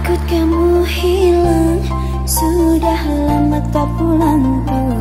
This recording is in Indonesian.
takut kamu hilang Sudah lama tak pulang kau